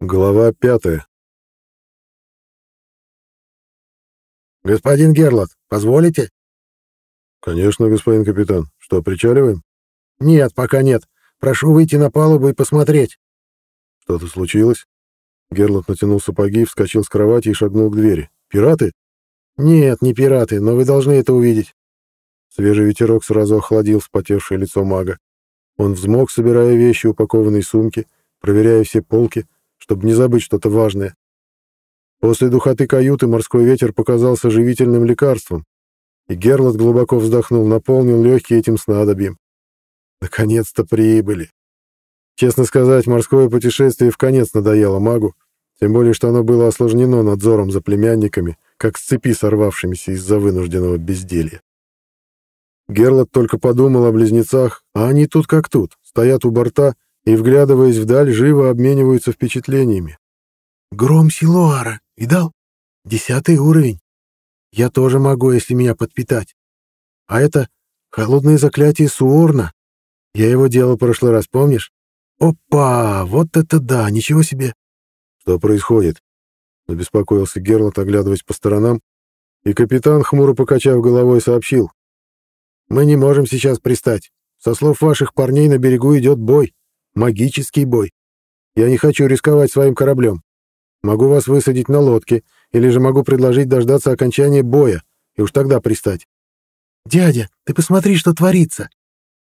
Глава пятая. «Господин Герлот, позволите?» «Конечно, господин капитан. Что, причаливаем?» «Нет, пока нет. Прошу выйти на палубу и посмотреть». «Что-то случилось?» Герлот натянул сапоги, вскочил с кровати и шагнул к двери. «Пираты?» «Нет, не пираты, но вы должны это увидеть». Свежий ветерок сразу охладил вспотевшее лицо мага. Он взмок, собирая вещи, упакованные сумки, проверяя все полки, чтобы не забыть что-то важное. После духоты каюты морской ветер показался живительным лекарством, и Герлот глубоко вздохнул, наполнил легкие этим снадобьем. Наконец-то прибыли. Честно сказать, морское путешествие в конец надоело магу, тем более, что оно было осложнено надзором за племянниками, как с цепи сорвавшимися из-за вынужденного безделья. Герлот только подумал о близнецах, а они тут как тут, стоят у борта и, вглядываясь вдаль, живо обмениваются впечатлениями. «Гром Силуара, видал? Десятый уровень. Я тоже могу, если меня подпитать. А это холодное заклятие Суорна. Я его делал в прошлый раз, помнишь? Опа, вот это да, ничего себе!» «Что происходит?» — забеспокоился Герлот, оглядываясь по сторонам, и капитан, хмуро покачав головой, сообщил. «Мы не можем сейчас пристать. Со слов ваших парней на берегу идет бой. Магический бой. Я не хочу рисковать своим кораблем. Могу вас высадить на лодке, или же могу предложить дождаться окончания боя, и уж тогда пристать. «Дядя, ты посмотри, что творится!»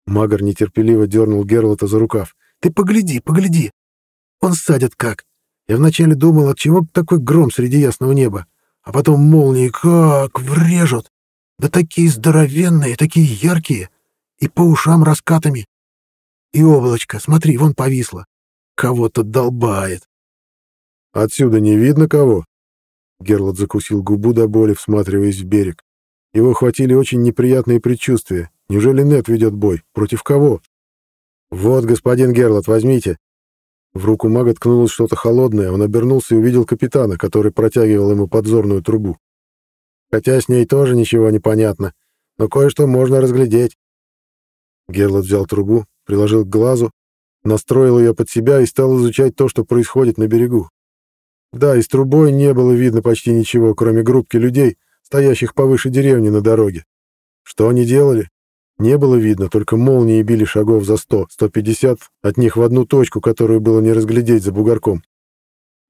Магар нетерпеливо дернул Герлота за рукав. «Ты погляди, погляди! Он садит как! Я вначале думал, от чего такой гром среди ясного неба, а потом молнии как врежут! Да такие здоровенные, такие яркие, и по ушам раскатами. И облачко, смотри, вон повисло. Кого-то долбает. Отсюда не видно кого? Герлот закусил губу до боли, всматриваясь в берег. Его хватили очень неприятные предчувствия. Неужели Нет ведет бой? Против кого? Вот, господин Герлот, возьмите. В руку мага ткнулось что-то холодное. Он обернулся и увидел капитана, который протягивал ему подзорную трубу. Хотя с ней тоже ничего не понятно, но кое-что можно разглядеть. Герлот взял трубу, приложил к глазу, настроил ее под себя и стал изучать то, что происходит на берегу. Да, из трубой не было видно почти ничего, кроме группки людей, стоящих повыше деревни на дороге. Что они делали? Не было видно, только молнии били шагов за сто, сто пятьдесят от них в одну точку, которую было не разглядеть за бугорком.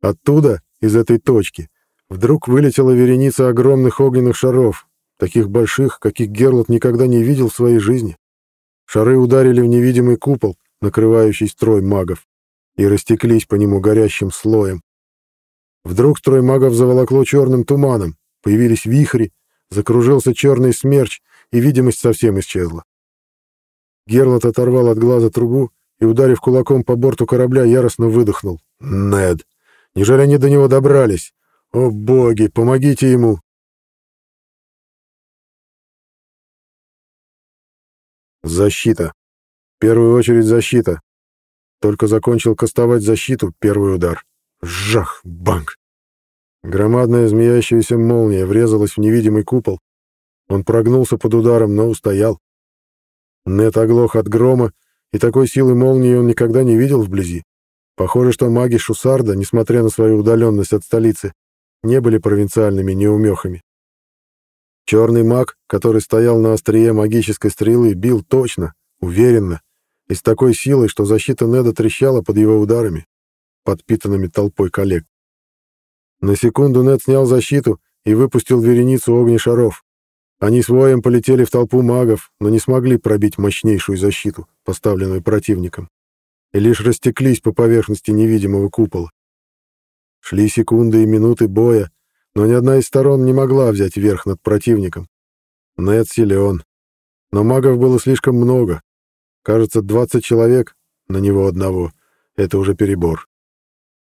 Оттуда, из этой точки, вдруг вылетела вереница огромных огненных шаров, таких больших, каких Герлот никогда не видел в своей жизни. Шары ударили в невидимый купол, накрывающий строй магов, и растеклись по нему горящим слоем. Вдруг строй магов заволокло черным туманом, появились вихри, закружился черный смерч, и видимость совсем исчезла. Герлот оторвал от глаза трубу и, ударив кулаком по борту корабля, яростно выдохнул. «Нед! Неужели они до него добрались? О боги, помогите ему!» Защита. В первую очередь защита. Только закончил кастовать защиту, первый удар. Жах! Банк! Громадная змеящаяся молния врезалась в невидимый купол. Он прогнулся под ударом, но устоял. Нет оглох от грома, и такой силы молнии он никогда не видел вблизи. Похоже, что маги Шусарда, несмотря на свою удаленность от столицы, не были провинциальными неумехами. Черный маг, который стоял на острие магической стрелы, бил точно, уверенно и с такой силой, что защита Неда трещала под его ударами, подпитанными толпой коллег. На секунду Нед снял защиту и выпустил вереницу огнешаров. Они с воем полетели в толпу магов, но не смогли пробить мощнейшую защиту, поставленную противником, и лишь растеклись по поверхности невидимого купола. Шли секунды и минуты боя, но ни одна из сторон не могла взять верх над противником. Нед силен. Но магов было слишком много. Кажется, 20 человек на него одного. Это уже перебор.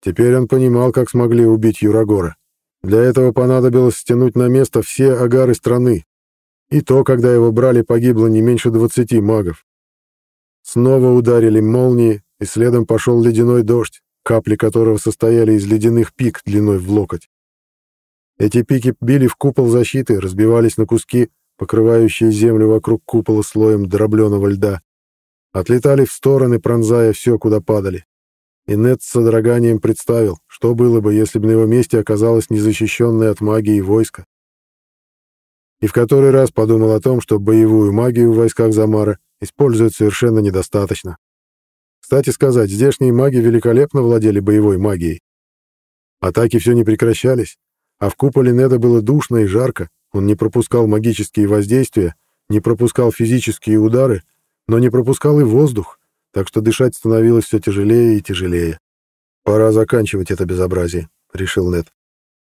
Теперь он понимал, как смогли убить Юрагора. Для этого понадобилось стянуть на место все агары страны. И то, когда его брали, погибло не меньше 20 магов. Снова ударили молнии, и следом пошел ледяной дождь, капли которого состояли из ледяных пик длиной в локоть. Эти пики били в купол защиты, разбивались на куски, покрывающие землю вокруг купола слоем дробленого льда. Отлетали в стороны, пронзая все, куда падали. и Нед с содроганием представил, что было бы, если бы на его месте оказалось незащищенное от магии войско. И в который раз подумал о том, что боевую магию в войсках Замара используют совершенно недостаточно. Кстати сказать, здешние маги великолепно владели боевой магией. Атаки все не прекращались, а в куполе Неда было душно и жарко, он не пропускал магические воздействия, не пропускал физические удары, но не пропускал и воздух, так что дышать становилось все тяжелее и тяжелее. «Пора заканчивать это безобразие», — решил Нед.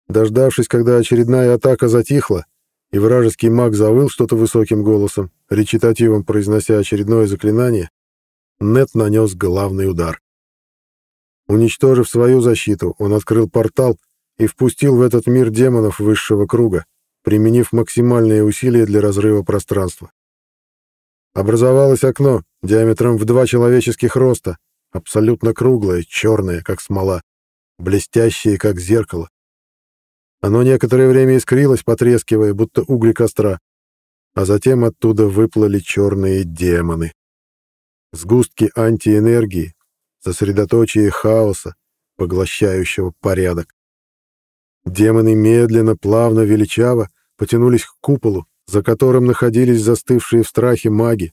Дождавшись, когда очередная атака затихла, и вражеский маг завыл что-то высоким голосом, речитативом произнося очередное заклинание, Нет нанес главный удар. Уничтожив свою защиту, он открыл портал и впустил в этот мир демонов высшего круга, применив максимальные усилия для разрыва пространства. Образовалось окно диаметром в два человеческих роста, абсолютно круглое, черное, как смола, блестящее, как зеркало. Оно некоторое время искрилось, потрескивая, будто угли костра, а затем оттуда выплыли черные демоны. Сгустки антиэнергии, сосредоточие хаоса, поглощающего порядок. Демоны медленно, плавно, величаво потянулись к куполу, за которым находились застывшие в страхе маги,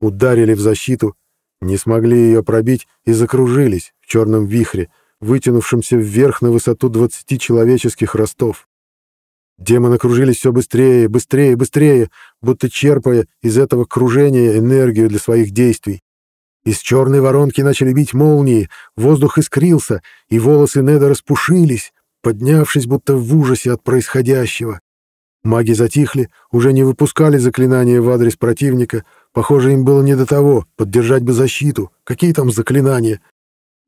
ударили в защиту, не смогли ее пробить и закружились в черном вихре, вытянувшемся вверх на высоту 20 человеческих ростов. Демоны кружились все быстрее, быстрее, быстрее, будто черпая из этого кружения энергию для своих действий. Из черной воронки начали бить молнии, воздух искрился, и волосы Неда распушились, поднявшись будто в ужасе от происходящего. Маги затихли, уже не выпускали заклинания в адрес противника. Похоже, им было не до того, поддержать бы защиту. Какие там заклинания?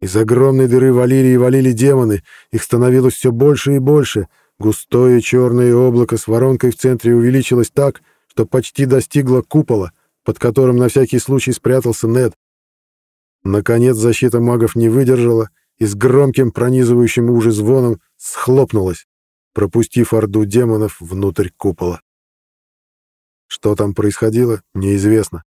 Из огромной дыры валили и валили демоны. Их становилось все больше и больше. Густое черное облако с воронкой в центре увеличилось так, что почти достигло купола, под которым на всякий случай спрятался Нед. Наконец защита магов не выдержала и с громким пронизывающим ужас звоном схлопнулась пропустив орду демонов внутрь купола. Что там происходило, неизвестно.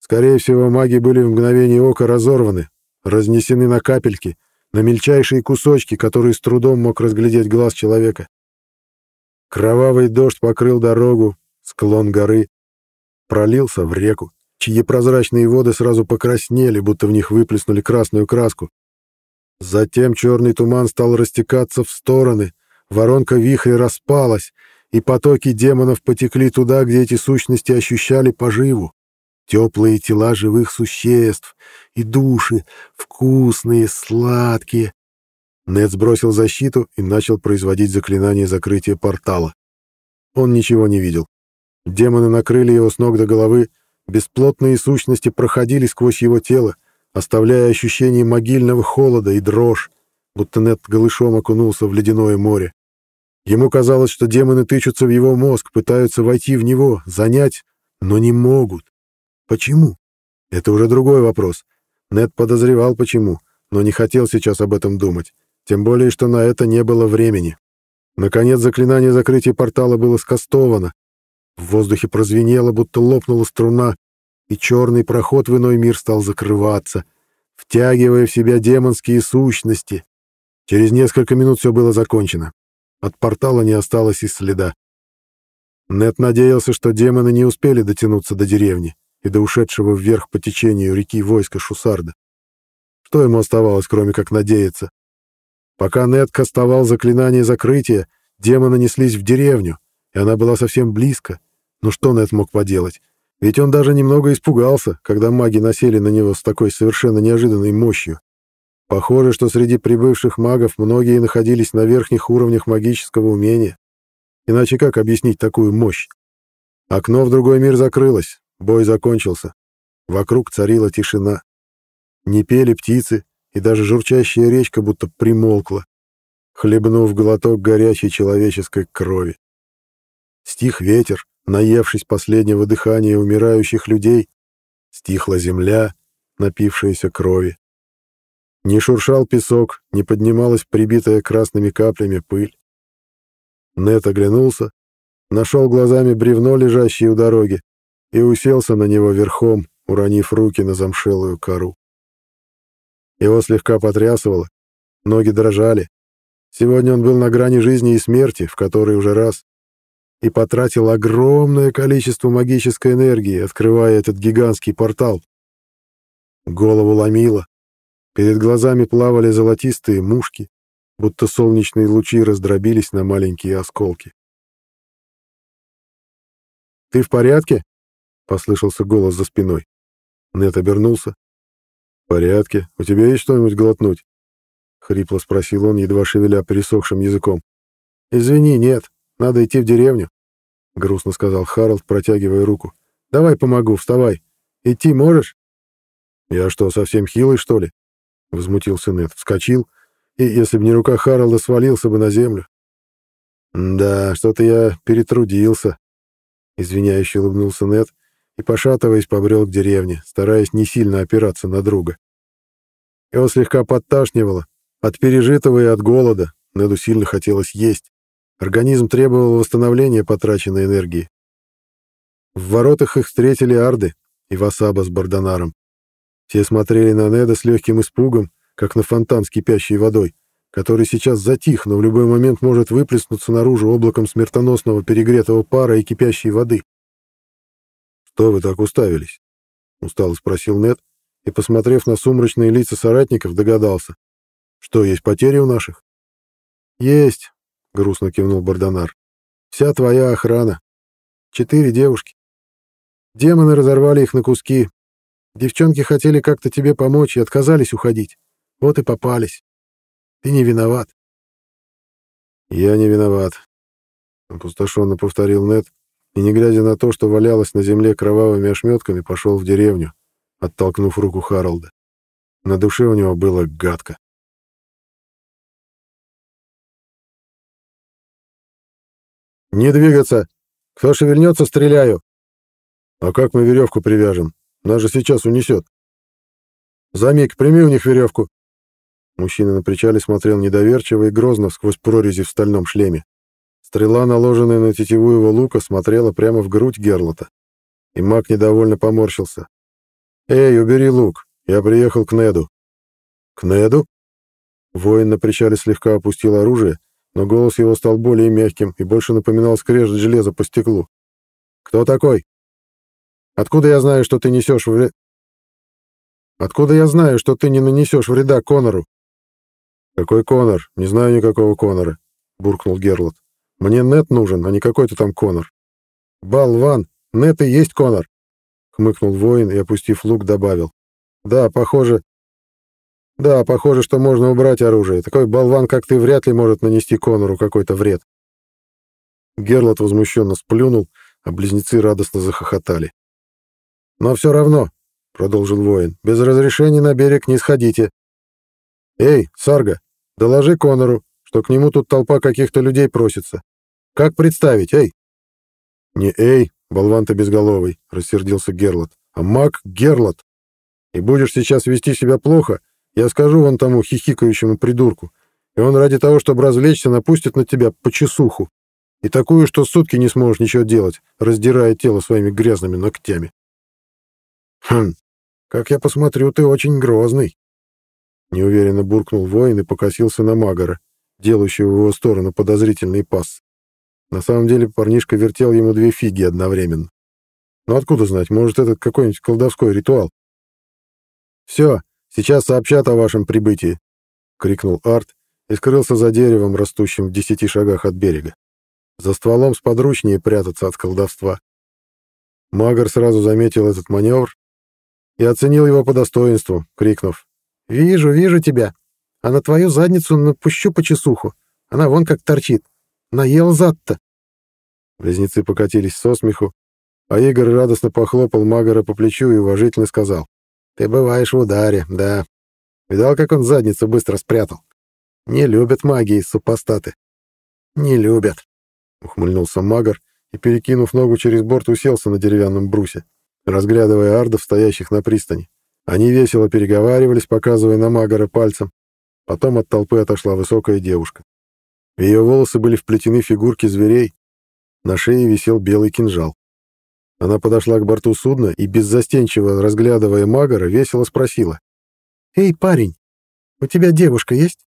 Скорее всего, маги были в мгновение ока разорваны, разнесены на капельки, на мельчайшие кусочки, которые с трудом мог разглядеть глаз человека. Кровавый дождь покрыл дорогу, склон горы, пролился в реку, чьи прозрачные воды сразу покраснели, будто в них выплеснули красную краску. Затем черный туман стал растекаться в стороны, Воронка вихря распалась, и потоки демонов потекли туда, где эти сущности ощущали поживу. Теплые тела живых существ и души, вкусные, сладкие. Нед сбросил защиту и начал производить заклинание закрытия портала. Он ничего не видел. Демоны накрыли его с ног до головы, бесплотные сущности проходили сквозь его тело, оставляя ощущение могильного холода и дрожь, будто Нед голышом окунулся в ледяное море. Ему казалось, что демоны тычутся в его мозг, пытаются войти в него, занять, но не могут. Почему? Это уже другой вопрос. Нед подозревал, почему, но не хотел сейчас об этом думать, тем более, что на это не было времени. Наконец, заклинание закрытия портала было скастовано. В воздухе прозвенело, будто лопнула струна, и черный проход в иной мир стал закрываться, втягивая в себя демонские сущности. Через несколько минут все было закончено. От портала не осталось и следа. Нет надеялся, что демоны не успели дотянуться до деревни и до ушедшего вверх по течению реки войска Шусарда. Что ему оставалось, кроме как надеяться? Пока Нет кастовал заклинание закрытия, демоны неслись в деревню, и она была совсем близко. Ну что Нет мог поделать? Ведь он даже немного испугался, когда маги насели на него с такой совершенно неожиданной мощью. Похоже, что среди прибывших магов многие находились на верхних уровнях магического умения. Иначе как объяснить такую мощь? Окно в другой мир закрылось, бой закончился. Вокруг царила тишина. Не пели птицы, и даже журчащая речка будто примолкла, хлебнув глоток горячей человеческой крови. Стих ветер, наевшись последнего дыхания умирающих людей, стихла земля, напившаяся крови. Не шуршал песок, не поднималась прибитая красными каплями пыль. Нет оглянулся, нашел глазами бревно, лежащее у дороги, и уселся на него верхом, уронив руки на замшелую кору. Его слегка потрясывало, ноги дрожали. Сегодня он был на грани жизни и смерти, в которой уже раз, и потратил огромное количество магической энергии, открывая этот гигантский портал. Голову ломило. Перед глазами плавали золотистые мушки, будто солнечные лучи раздробились на маленькие осколки. «Ты в порядке?» — послышался голос за спиной. Нет обернулся. «В порядке. У тебя есть что-нибудь глотнуть?» — хрипло спросил он, едва шевеля пересохшим языком. «Извини, нет. Надо идти в деревню», — грустно сказал Харалд, протягивая руку. «Давай помогу, вставай. Идти можешь?» «Я что, совсем хилый, что ли?» — возмутился Нет. Вскочил, и, если бы не рука Харалда, свалился бы на землю. «Да, что-то я перетрудился», — извиняюще улыбнулся Нет и, пошатываясь, побрел к деревне, стараясь не сильно опираться на друга. Его слегка подташнивало. От пережитого и от голода Неду сильно хотелось есть. Организм требовал восстановления потраченной энергии. В воротах их встретили арды и Васаба с Бардонаром. Все смотрели на Неда с легким испугом, как на фонтан с кипящей водой, который сейчас затих, но в любой момент может выплеснуться наружу облаком смертоносного перегретого пара и кипящей воды. «Что вы так уставились?» — устало спросил Нед и, посмотрев на сумрачные лица соратников, догадался. «Что, есть потери у наших?» «Есть», — грустно кивнул Бардонар. «Вся твоя охрана. Четыре девушки. Демоны разорвали их на куски. Девчонки хотели как-то тебе помочь и отказались уходить. Вот и попались. Ты не виноват». «Я не виноват», — опустошенно повторил Нед и, не глядя на то, что валялось на земле кровавыми ошметками, пошел в деревню, оттолкнув руку Харалда. На душе у него было гадко. «Не двигаться! Кто шевельнется, стреляю!» «А как мы веревку привяжем? Нас же сейчас унесет!» «Замик, прими у них веревку!» Мужчина на причале смотрел недоверчиво и грозно сквозь прорези в стальном шлеме. Стрела, наложенная на тетиву его лука, смотрела прямо в грудь Герлота. И маг недовольно поморщился. «Эй, убери лук, я приехал к Неду». «К Неду?» Воин на причале слегка опустил оружие, но голос его стал более мягким и больше напоминал скрежет железа по стеклу. «Кто такой? Откуда я знаю, что ты несешь вред... Откуда я знаю, что ты не нанесешь вреда Конору?» «Какой Конор? Не знаю никакого Конора», — буркнул Герлот. Мне Нет нужен, а не какой-то там Конор. Болван, Нет и есть Конор. Хмыкнул воин и, опустив лук, добавил. Да, похоже... Да, похоже, что можно убрать оружие. Такой болван, как ты, вряд ли может нанести Конору какой-то вред. Герлот возмущенно сплюнул, а близнецы радостно захохотали. «Но все равно», — продолжил воин, — «без разрешения на берег не сходите. Эй, Сарга, доложи Конору, что к нему тут толпа каких-то людей просится. Как представить, эй?» «Не эй, болван ты безголовый», — рассердился Герлот, — «а маг Герлот. И будешь сейчас вести себя плохо, я скажу вон тому хихикающему придурку, и он ради того, чтобы развлечься, напустит на тебя по чесуху. И такую, что сутки не сможешь ничего делать, раздирая тело своими грязными ногтями. Хм, как я посмотрю, ты очень грозный. Неуверенно буркнул воин и покосился на Магора, делающего в его сторону подозрительный пас. На самом деле парнишка вертел ему две фиги одновременно. Но откуда знать, может, это какой-нибудь колдовской ритуал? «Все, сейчас сообщат о вашем прибытии», — крикнул Арт и скрылся за деревом, растущим в десяти шагах от берега. За стволом сподручнее прятаться от колдовства. Магар сразу заметил этот маневр и оценил его по достоинству, крикнув. «Вижу, вижу тебя, а на твою задницу напущу по чесуху. Она вон как торчит. Наел зад-то. Близнецы покатились со смеху, а Игорь радостно похлопал Магора по плечу и уважительно сказал. «Ты бываешь в ударе, да. Видал, как он задницу быстро спрятал? Не любят магии супостаты. Не любят», — ухмыльнулся Магор и, перекинув ногу через борт, уселся на деревянном брусе, разглядывая ардов, стоящих на пристани. Они весело переговаривались, показывая на Магора пальцем. Потом от толпы отошла высокая девушка. В ее волосы были вплетены фигурки зверей, на шее висел белый кинжал. Она подошла к борту судна и, беззастенчиво разглядывая Магора, весело спросила. «Эй, парень, У тебя девушка есть?»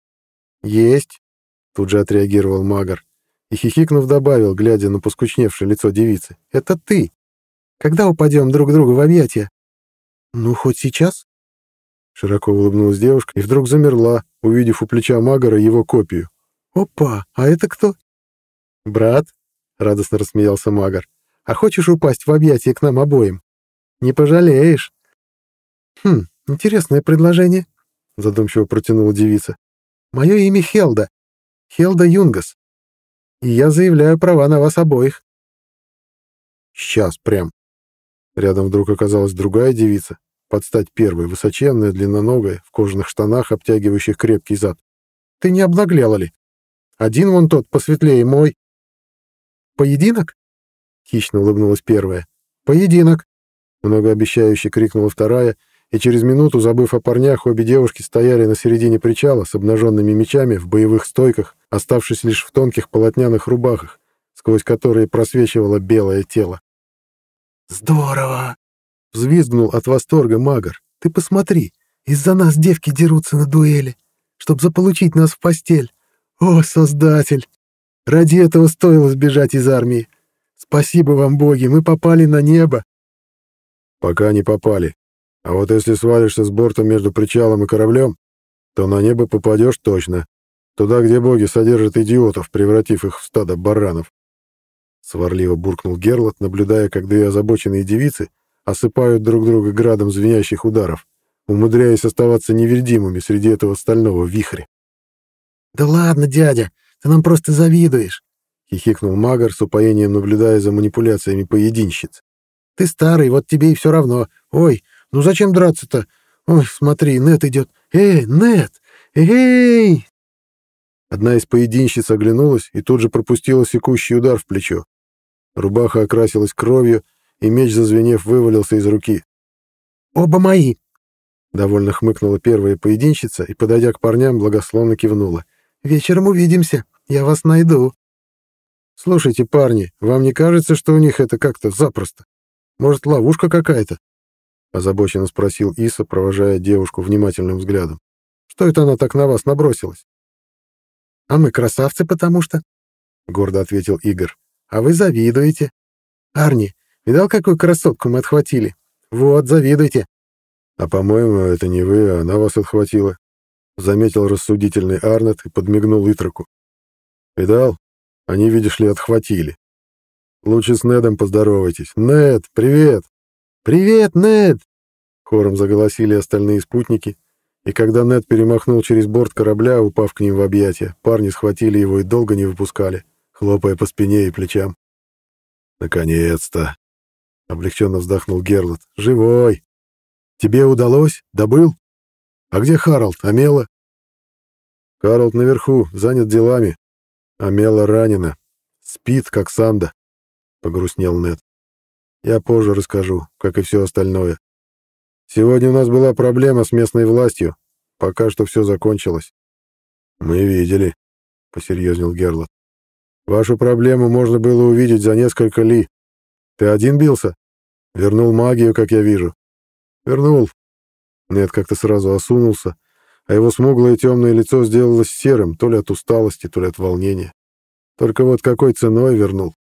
«Есть», — тут же отреагировал Магар и, хихикнув, добавил, глядя на поскучневшее лицо девицы. «Это ты. Когда упадем друг другу в объятия?» «Ну, хоть сейчас?» Широко улыбнулась девушка и вдруг замерла, увидев у плеча Магара его копию. «Опа, а это кто?» «Брат», — радостно рассмеялся Магар, — «а хочешь упасть в объятия к нам обоим? Не пожалеешь». «Хм, интересное предложение», — задумчиво протянула девица. «Мое имя Хелда. Хелда Юнгас. И я заявляю права на вас обоих». «Сейчас прям». Рядом вдруг оказалась другая девица, под стать первой, высоченная, длинноногая, в кожаных штанах, обтягивающих крепкий зад. «Ты не обнаглела ли? Один вон тот, посветлее мой». «Поединок?» — хищно улыбнулась первая. «Поединок!» — многообещающе крикнула вторая, и через минуту, забыв о парнях, обе девушки стояли на середине причала с обнаженными мечами в боевых стойках, оставшись лишь в тонких полотняных рубахах, сквозь которые просвечивало белое тело. «Здорово!» — взвизгнул от восторга Магар. «Ты посмотри, из-за нас девки дерутся на дуэли, чтоб заполучить нас в постель. О, Создатель! Ради этого стоило сбежать из армии. Спасибо вам, боги, мы попали на небо. Пока не попали. А вот если свалишься с борта между причалом и кораблем, то на небо попадешь точно. Туда, где боги содержат идиотов, превратив их в стадо баранов. Сварливо буркнул Герлот, наблюдая, как две озабоченные девицы осыпают друг друга градом звенящих ударов, умудряясь оставаться невредимыми среди этого стального вихря. «Да ладно, дядя, ты нам просто завидуешь», — хихикнул Магар с упоением, наблюдая за манипуляциями поединщиц. «Ты старый, вот тебе и все равно. Ой, ну зачем драться-то? Ой, смотри, Нет идет. Эй, Нет! Эй!» Одна из поединщиц оглянулась и тут же пропустила секущий удар в плечо. Рубаха окрасилась кровью, и меч, зазвенев, вывалился из руки. «Оба мои!» Довольно хмыкнула первая поединщица и, подойдя к парням, благословно кивнула. Вечером увидимся. Я вас найду. Слушайте, парни, вам не кажется, что у них это как-то запросто? Может, ловушка какая-то? Озабоченно спросил Иса, провожая девушку внимательным взглядом. Что это она так на вас набросилась? А мы красавцы, потому что... Гордо ответил Игорь. А вы завидуете. Арни, видал, какую красотку мы отхватили? Вот, завидуйте. А, по-моему, это не вы, а она вас отхватила. — заметил рассудительный Арнет и подмигнул Итраку. «Видал? Они, видишь ли, отхватили. Лучше с Недом поздоровайтесь. Нед, привет!» «Привет, Нед!» — хором заголосили остальные спутники, и когда Нед перемахнул через борт корабля, упав к ним в объятия, парни схватили его и долго не выпускали, хлопая по спине и плечам. «Наконец-то!» — облегченно вздохнул Герлот. «Живой! Тебе удалось? Добыл?» «А где Харалд? Амела?» «Харалд наверху, занят делами. Амела ранена. Спит, как Санда», — погрустнел Нед. «Я позже расскажу, как и все остальное. Сегодня у нас была проблема с местной властью. Пока что все закончилось». «Мы видели», — посерьезнел Герлот. «Вашу проблему можно было увидеть за несколько ли. Ты один бился? Вернул магию, как я вижу». «Вернул. Нед как-то сразу осунулся, а его смуглое темное лицо сделалось серым, то ли от усталости, то ли от волнения. Только вот какой ценой вернул.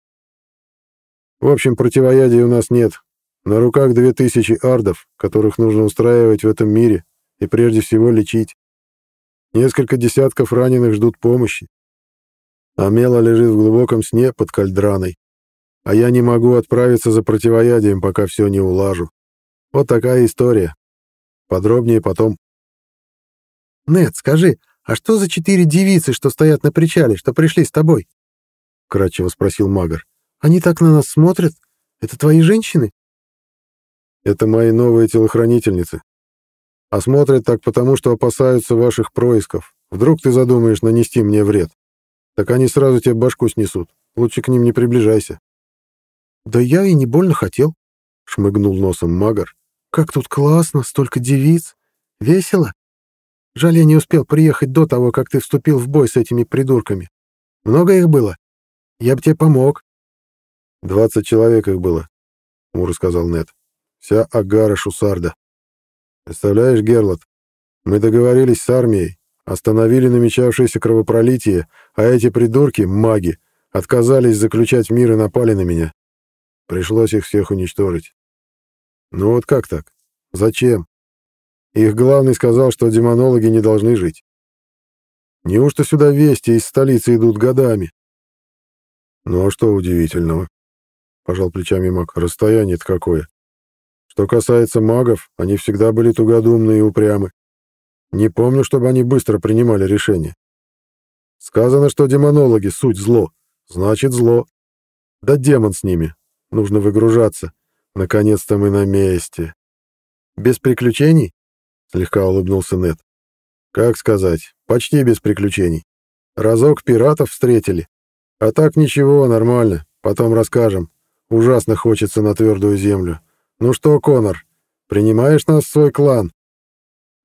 В общем, противоядия у нас нет. На руках две тысячи ардов, которых нужно устраивать в этом мире и прежде всего лечить. Несколько десятков раненых ждут помощи. Амела лежит в глубоком сне под кальдраной. А я не могу отправиться за противоядием, пока все не улажу. Вот такая история. Подробнее потом. Нет, скажи, а что за четыре девицы, что стоят на причале, что пришли с тобой? Кратчево спросил Магар. Они так на нас смотрят? Это твои женщины? Это мои новые телохранительницы. А смотрят так потому, что опасаются ваших происков. Вдруг ты задумаешь нанести мне вред. Так они сразу тебе башку снесут. Лучше к ним не приближайся. Да я и не больно хотел, шмыгнул носом Магар как тут классно, столько девиц. Весело. Жаль, я не успел приехать до того, как ты вступил в бой с этими придурками. Много их было? Я бы тебе помог. Двадцать человек их было, — Мур сказал Нед. Вся Агара Шусарда. Представляешь, Герлот, Мы договорились с армией, остановили намечавшееся кровопролитие, а эти придурки, маги, отказались заключать мир и напали на меня. Пришлось их всех уничтожить. Ну вот как так? Зачем? Их главный сказал, что демонологи не должны жить. Неужто сюда вести из столицы идут годами? Ну а что удивительного? Пожал плечами маг. Расстояние-то какое. Что касается магов, они всегда были тугодумны и упрямы. Не помню, чтобы они быстро принимали решения. Сказано, что демонологи — суть зло. Значит, зло. Да демон с ними. Нужно выгружаться. Наконец-то мы на месте. Без приключений? Слегка улыбнулся Нед. Как сказать, почти без приключений. Разок пиратов встретили. А так ничего, нормально. Потом расскажем. Ужасно хочется на твердую землю. Ну что, Конор, принимаешь нас в свой клан?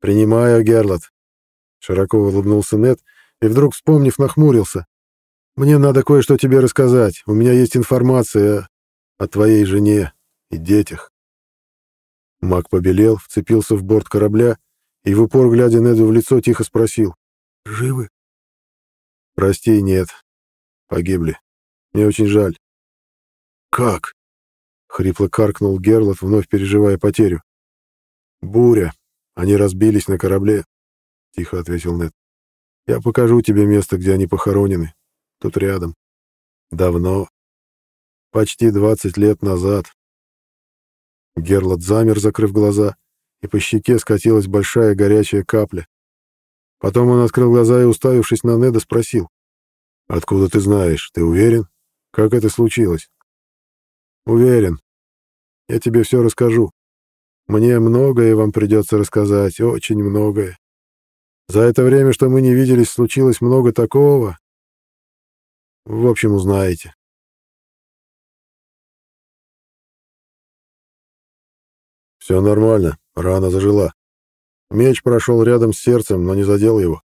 Принимаю, Герлот. Широко улыбнулся Нед и вдруг, вспомнив, нахмурился. Мне надо кое-что тебе рассказать. У меня есть информация о твоей жене и детях. Маг побелел, вцепился в борт корабля и в упор, глядя Неду в лицо, тихо спросил. «Живы?» «Прости, нет. Погибли. Мне очень жаль». «Как?» — хрипло каркнул Герлот, вновь переживая потерю. «Буря. Они разбились на корабле», — тихо ответил Нед. «Я покажу тебе место, где они похоронены. Тут рядом. Давно. Почти двадцать лет назад. Герлот замер, закрыв глаза, и по щеке скатилась большая горячая капля. Потом он открыл глаза и, уставившись на Неда, спросил. «Откуда ты знаешь? Ты уверен? Как это случилось?» «Уверен. Я тебе все расскажу. Мне многое вам придется рассказать, очень многое. За это время, что мы не виделись, случилось много такого. В общем, узнаете. Все нормально, рана зажила. Меч прошел рядом с сердцем, но не задел его.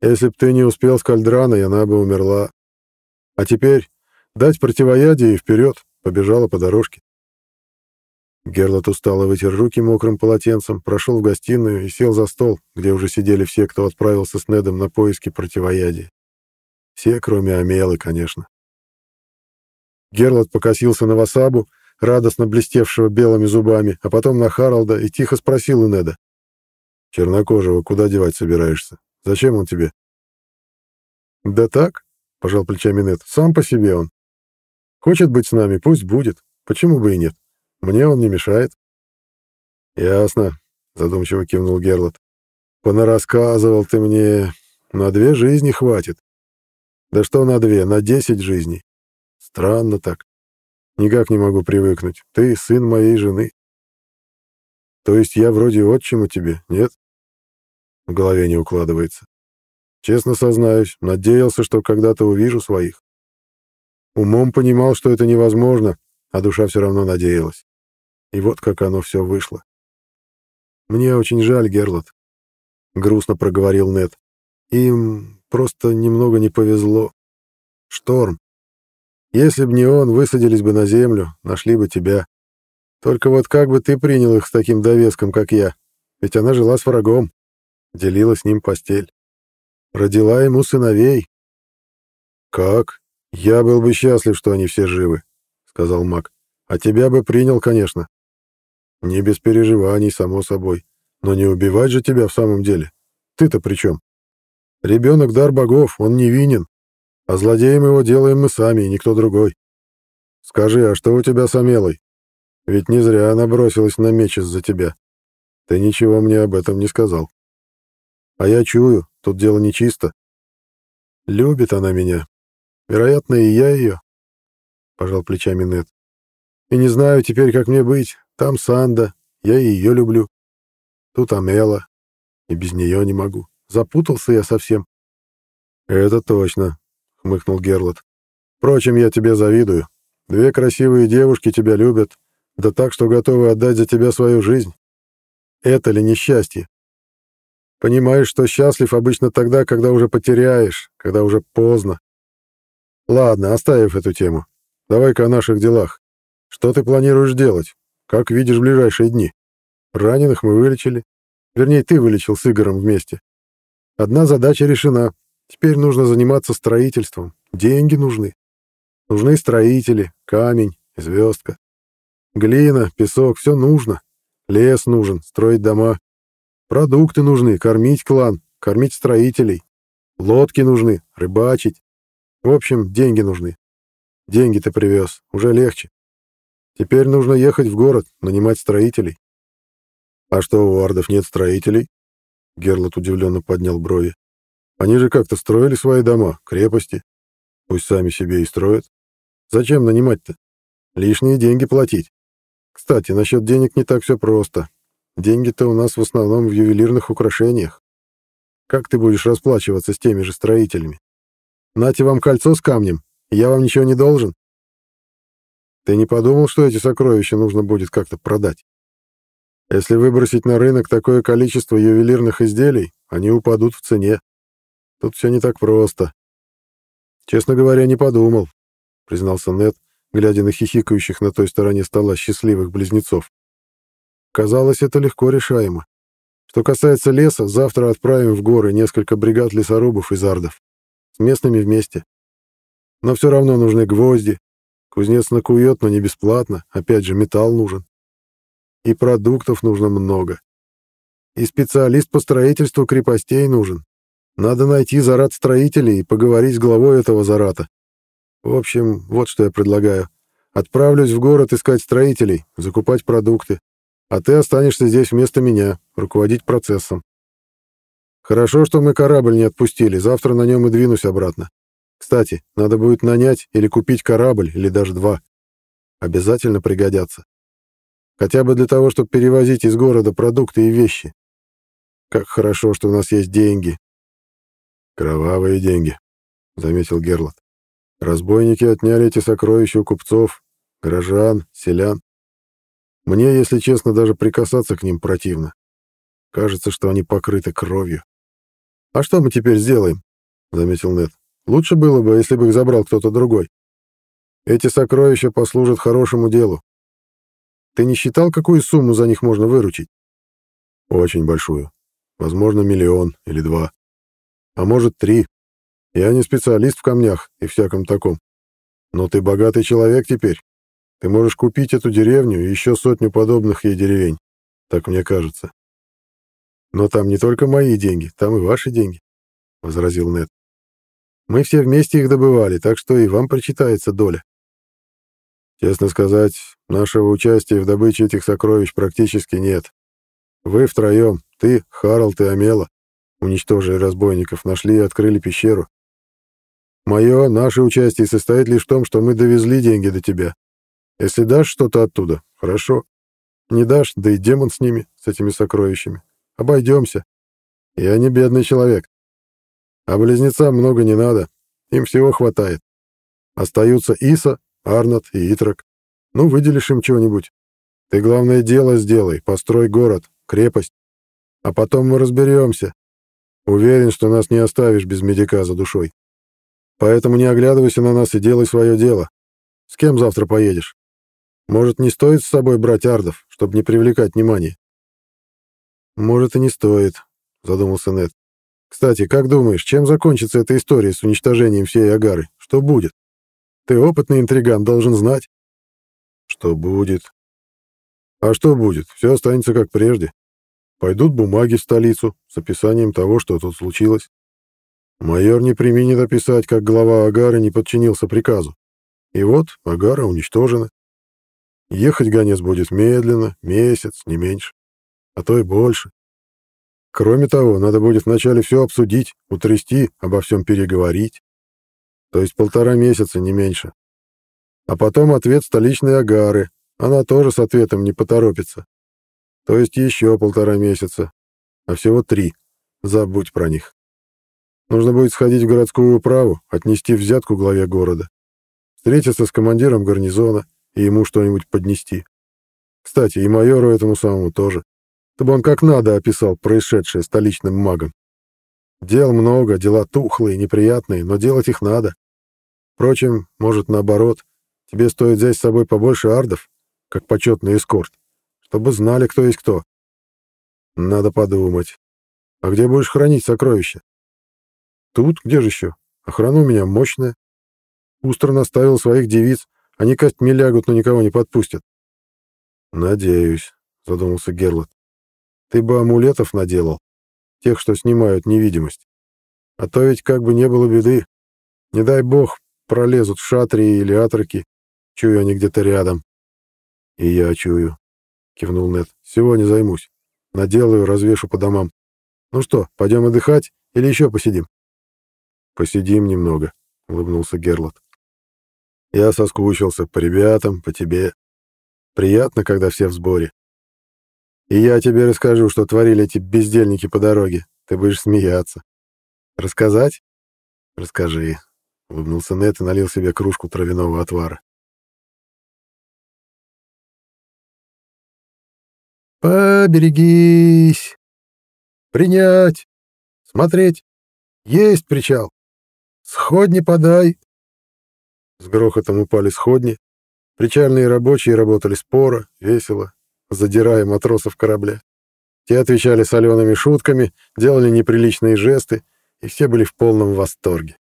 Если б ты не успел с кальдраной, она бы умерла. А теперь дать противоядие и вперед, побежала по дорожке. Герлот устало вытер руки мокрым полотенцем, прошел в гостиную и сел за стол, где уже сидели все, кто отправился с Недом на поиски противоядия. Все, кроме Амелы, конечно. Герлот покосился на Васабу, радостно блестевшего белыми зубами, а потом на Харалда и тихо спросил у Неда. «Чернокожего куда девать собираешься? Зачем он тебе?» «Да так», — пожал плечами Нед, — «сам по себе он. Хочет быть с нами, пусть будет. Почему бы и нет? Мне он не мешает». «Ясно», — задумчиво кивнул Герлот. «Понарассказывал ты мне. На две жизни хватит. Да что на две, на десять жизней. Странно так. Никак не могу привыкнуть. Ты сын моей жены. То есть я вроде отчима тебе, нет? В голове не укладывается. Честно сознаюсь, надеялся, что когда-то увижу своих. Умом понимал, что это невозможно, а душа все равно надеялась. И вот как оно все вышло. Мне очень жаль, Герлот. Грустно проговорил Нед. Им Просто немного не повезло. Шторм. Если б не он, высадились бы на землю, нашли бы тебя. Только вот как бы ты принял их с таким довеском, как я? Ведь она жила с врагом, делила с ним постель. Родила ему сыновей. Как? Я был бы счастлив, что они все живы, сказал Мак. А тебя бы принял, конечно. Не без переживаний, само собой. Но не убивать же тебя в самом деле. Ты-то при чем? Ребенок — дар богов, он невинен. А злодеем его делаем мы сами, и никто другой. Скажи, а что у тебя с Амелой? Ведь не зря она бросилась на меч из-за тебя. Ты ничего мне об этом не сказал. А я чую, тут дело нечисто. Любит она меня. Вероятно, и я ее. Пожал плечами Нед. И не знаю теперь, как мне быть. Там Санда, я ее люблю. Тут Амела, и без нее не могу. Запутался я совсем. Это точно, хмыкнул Герлот. Впрочем, я тебе завидую. Две красивые девушки тебя любят, да так, что готовы отдать за тебя свою жизнь. Это ли несчастье? Понимаешь, что счастлив обычно тогда, когда уже потеряешь, когда уже поздно. Ладно, оставив эту тему. Давай-ка о наших делах. Что ты планируешь делать? Как видишь в ближайшие дни? Раненых мы вылечили. Вернее, ты вылечил с Игорем вместе. Одна задача решена. Теперь нужно заниматься строительством. Деньги нужны. Нужны строители, камень, звездка. Глина, песок, все нужно. Лес нужен, строить дома. Продукты нужны, кормить клан, кормить строителей. Лодки нужны, рыбачить. В общем, деньги нужны. Деньги ты привез, уже легче. Теперь нужно ехать в город, нанимать строителей. А что, у ардов нет строителей? Герлот удивленно поднял брови. Они же как-то строили свои дома, крепости. Пусть сами себе и строят. Зачем нанимать-то? Лишние деньги платить. Кстати, насчет денег не так все просто. Деньги-то у нас в основном в ювелирных украшениях. Как ты будешь расплачиваться с теми же строителями? Нате вам кольцо с камнем, я вам ничего не должен. Ты не подумал, что эти сокровища нужно будет как-то продать? Если выбросить на рынок такое количество ювелирных изделий, они упадут в цене. Тут все не так просто. Честно говоря, не подумал, признался Нед, глядя на хихикающих на той стороне стола счастливых близнецов. Казалось, это легко решаемо. Что касается леса, завтра отправим в горы несколько бригад лесорубов из ардов. С местными вместе. Но все равно нужны гвозди, Кузнец накует, но не бесплатно. Опять же, металл нужен. И продуктов нужно много. И специалист по строительству крепостей нужен. Надо найти зарад строителей и поговорить с главой этого зарата. В общем, вот что я предлагаю. Отправлюсь в город искать строителей, закупать продукты. А ты останешься здесь вместо меня, руководить процессом. Хорошо, что мы корабль не отпустили. Завтра на нем и двинусь обратно. Кстати, надо будет нанять или купить корабль, или даже два. Обязательно пригодятся. Хотя бы для того, чтобы перевозить из города продукты и вещи. Как хорошо, что у нас есть деньги. Кровавые деньги, — заметил Герлот. Разбойники отняли эти сокровища у купцов, горожан, селян. Мне, если честно, даже прикасаться к ним противно. Кажется, что они покрыты кровью. — А что мы теперь сделаем? — заметил Нед. Лучше было бы, если бы их забрал кто-то другой. Эти сокровища послужат хорошему делу. Ты не считал, какую сумму за них можно выручить? Очень большую. Возможно, миллион или два. А может, три. Я не специалист в камнях и всяком таком. Но ты богатый человек теперь. Ты можешь купить эту деревню и еще сотню подобных ей деревень. Так мне кажется. Но там не только мои деньги, там и ваши деньги, — возразил Нед. Мы все вместе их добывали, так что и вам причитается доля. Честно сказать, нашего участия в добыче этих сокровищ практически нет. Вы втроем, ты, Харалд и Амела, уничтожили разбойников, нашли и открыли пещеру. Мое, наше участие состоит лишь в том, что мы довезли деньги до тебя. Если дашь что-то оттуда, хорошо. Не дашь, да и демон с ними, с этими сокровищами. Обойдемся. Я не бедный человек. А близнецам много не надо, им всего хватает. Остаются Иса, Арнот и Итрак. Ну, выделишь им чего-нибудь. Ты, главное, дело сделай, построй город, крепость. А потом мы разберемся. Уверен, что нас не оставишь без медика за душой. Поэтому не оглядывайся на нас и делай свое дело. С кем завтра поедешь? Может, не стоит с собой брать ардов, чтобы не привлекать внимания? Может, и не стоит, задумался Нед. Кстати, как думаешь, чем закончится эта история с уничтожением всей Агары? Что будет? Ты опытный интриган, должен знать. Что будет? А что будет? Все останется как прежде. Пойдут бумаги в столицу с описанием того, что тут случилось. Майор не применит описать, как глава Агары не подчинился приказу. И вот Агара уничтожена. Ехать гонец будет медленно, месяц, не меньше, а то и больше. Кроме того, надо будет вначале все обсудить, утрясти, обо всем переговорить. То есть полтора месяца, не меньше. А потом ответ столичной Агары. Она тоже с ответом не поторопится. То есть еще полтора месяца. А всего три. Забудь про них. Нужно будет сходить в городскую управу, отнести взятку главе города. Встретиться с командиром гарнизона и ему что-нибудь поднести. Кстати, и майору этому самому тоже чтобы он как надо описал происшедшее столичным магом. Дел много, дела тухлые, неприятные, но делать их надо. Впрочем, может, наоборот, тебе стоит взять с собой побольше ардов, как почетный эскорт, чтобы знали, кто есть кто. Надо подумать. А где будешь хранить сокровища? Тут, где же еще? Охрана у меня мощная. Устро наставил своих девиц. Они костьми лягут, но никого не подпустят. Надеюсь, задумался Герлот. Ты бы амулетов наделал. Тех, что снимают невидимость. А то ведь как бы не было беды. Не дай бог, пролезут шатрии или атраки. Чую они где-то рядом. И я чую, кивнул Нет. Сегодня займусь. Наделаю, развешу по домам. Ну что, пойдем отдыхать или еще посидим? Посидим немного, улыбнулся Герлот. Я соскучился по ребятам, по тебе. Приятно, когда все в сборе. И я тебе расскажу, что творили эти бездельники по дороге. Ты будешь смеяться. Рассказать? Расскажи. Улыбнулся Нет и налил себе кружку травяного отвара. «Поберегись! Принять! Смотреть! Есть причал! Сходни подай!» С грохотом упали сходни. Причальные рабочие работали споро, весело, задирая матросов корабля. Те отвечали солеными шутками, делали неприличные жесты, и все были в полном восторге.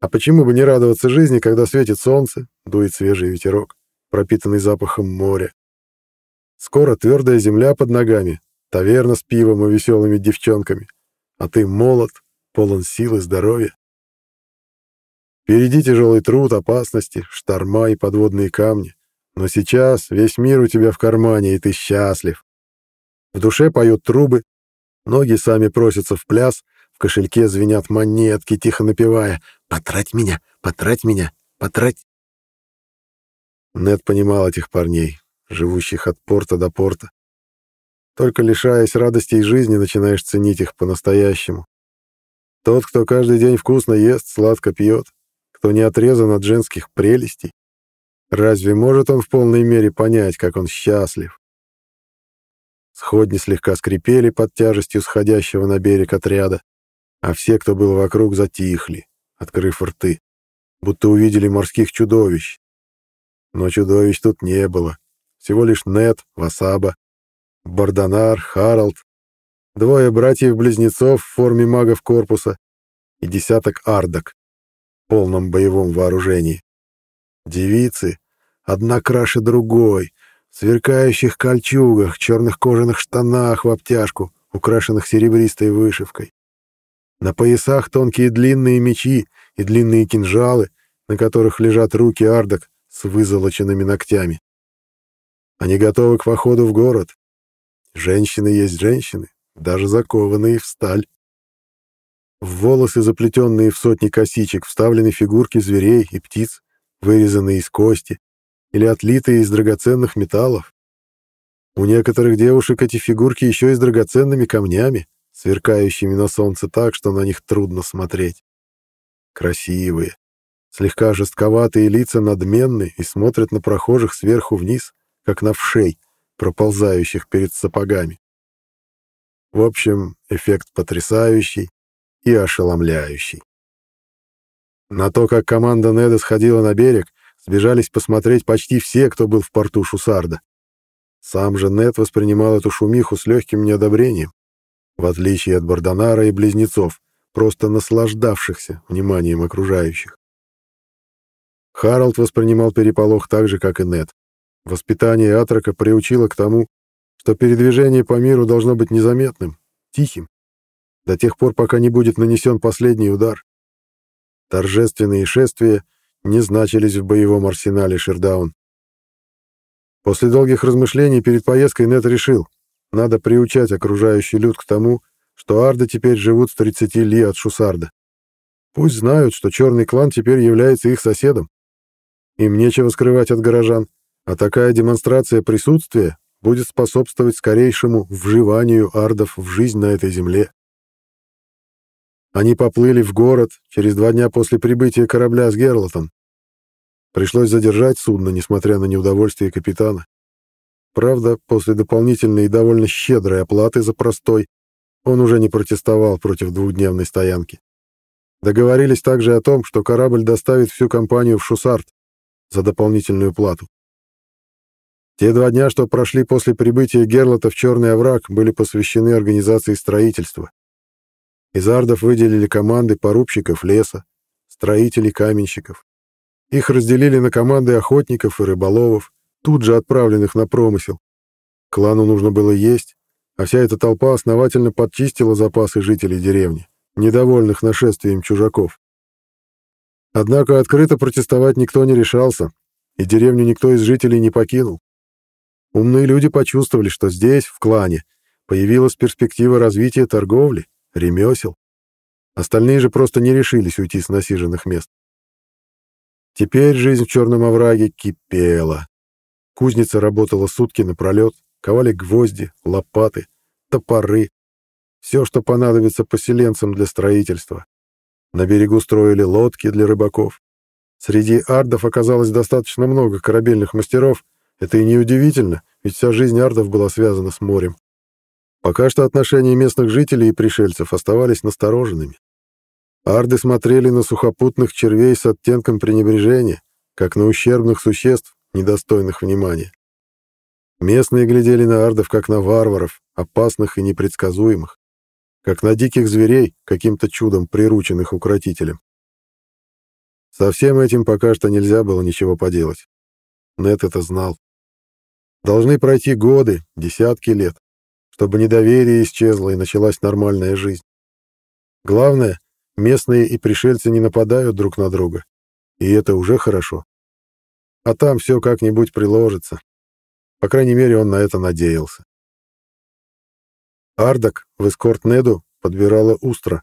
А почему бы не радоваться жизни, когда светит солнце, дует свежий ветерок, пропитанный запахом моря? Скоро твердая земля под ногами, таверна с пивом и веселыми девчонками, а ты молод, полон сил и здоровья. Впереди тяжелый труд, опасности, шторма и подводные камни. Но сейчас весь мир у тебя в кармане, и ты счастлив. В душе поют трубы, ноги сами просятся в пляс, в кошельке звенят монетки, тихо напевая «Потрать меня, потрать меня, потрать». Нед понимал этих парней, живущих от порта до порта. Только лишаясь радостей жизни, начинаешь ценить их по-настоящему. Тот, кто каждый день вкусно ест, сладко пьет, кто не отрезан от женских прелестей, разве может он в полной мере понять, как он счастлив? Сходни слегка скрипели под тяжестью сходящего на берег отряда, а все, кто был вокруг, затихли, открыв рты, будто увидели морских чудовищ. Но чудовищ тут не было. Всего лишь Нет, Васаба, Бардонар, Харалд, двое братьев-близнецов в форме магов корпуса и десяток ардок в полном боевом вооружении. Девицы, одна краше другой, в сверкающих кольчугах, черных кожаных штанах в обтяжку, украшенных серебристой вышивкой. На поясах тонкие длинные мечи и длинные кинжалы, на которых лежат руки ардок с вызолоченными ногтями. Они готовы к походу в город. Женщины есть женщины, даже закованные в сталь. В волосы, заплетенные в сотни косичек, вставлены фигурки зверей и птиц, вырезанные из кости или отлитые из драгоценных металлов. У некоторых девушек эти фигурки еще и с драгоценными камнями, сверкающими на солнце так, что на них трудно смотреть. Красивые, слегка жестковатые лица надменны и смотрят на прохожих сверху вниз, как на вшей, проползающих перед сапогами. В общем, эффект потрясающий и ошеломляющий. На то, как команда Неда сходила на берег, сбежались посмотреть почти все, кто был в порту Шусарда. Сам же Нед воспринимал эту шумиху с легким неодобрением в отличие от Бардонара и близнецов, просто наслаждавшихся вниманием окружающих. Харалд воспринимал переполох так же, как и Нед. Воспитание Атрака приучило к тому, что передвижение по миру должно быть незаметным, тихим, до тех пор, пока не будет нанесен последний удар. Торжественные шествия не значились в боевом арсенале Шердаун. После долгих размышлений перед поездкой Нед решил, надо приучать окружающий люд к тому, что арды теперь живут в 30 ли от Шусарда. Пусть знают, что черный клан теперь является их соседом. Им нечего скрывать от горожан, а такая демонстрация присутствия будет способствовать скорейшему вживанию ардов в жизнь на этой земле. Они поплыли в город через два дня после прибытия корабля с Герлотом. Пришлось задержать судно, несмотря на неудовольствие капитана. Правда, после дополнительной и довольно щедрой оплаты за простой, он уже не протестовал против двухдневной стоянки. Договорились также о том, что корабль доставит всю компанию в Шусарт за дополнительную плату. Те два дня, что прошли после прибытия Герлота в Черный овраг, были посвящены организации строительства. Из ардов выделили команды порубщиков леса, строителей каменщиков. Их разделили на команды охотников и рыболовов, тут же отправленных на промысел. Клану нужно было есть, а вся эта толпа основательно подчистила запасы жителей деревни, недовольных нашествием чужаков. Однако открыто протестовать никто не решался, и деревню никто из жителей не покинул. Умные люди почувствовали, что здесь, в клане, появилась перспектива развития торговли, ремесел. Остальные же просто не решились уйти с насиженных мест. Теперь жизнь в Черном овраге кипела. Кузница работала сутки напролет, ковали гвозди, лопаты, топоры. Все, что понадобится поселенцам для строительства. На берегу строили лодки для рыбаков. Среди ардов оказалось достаточно много корабельных мастеров, это и неудивительно, ведь вся жизнь ардов была связана с морем. Пока что отношения местных жителей и пришельцев оставались настороженными. Арды смотрели на сухопутных червей с оттенком пренебрежения, как на ущербных существ, недостойных внимания. Местные глядели на ардов как на варваров, опасных и непредсказуемых, как на диких зверей, каким-то чудом прирученных укротителем. Со всем этим пока что нельзя было ничего поделать. Нет это знал. Должны пройти годы, десятки лет, чтобы недоверие исчезло и началась нормальная жизнь. Главное, местные и пришельцы не нападают друг на друга, и это уже хорошо. А там все как-нибудь приложится. По крайней мере, он на это надеялся. Ардак в эскорт Неду подбирала Устра.